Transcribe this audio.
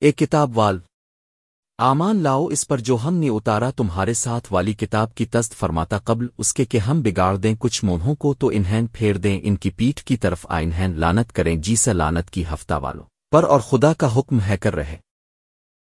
اے کتاب وال۔ آمان لاؤ اس پر جو ہم نے اتارا تمہارے ساتھ والی کتاب کی تست فرماتا قبل اس کے کہ ہم بگاڑ دیں کچھ مونہوں کو تو انہین پھیر دیں ان کی پیٹھ کی طرف آئنہین لانت کریں جیسا لانت کی ہفتہ والوں۔ پر اور خدا کا حکم ہے کر رہے۔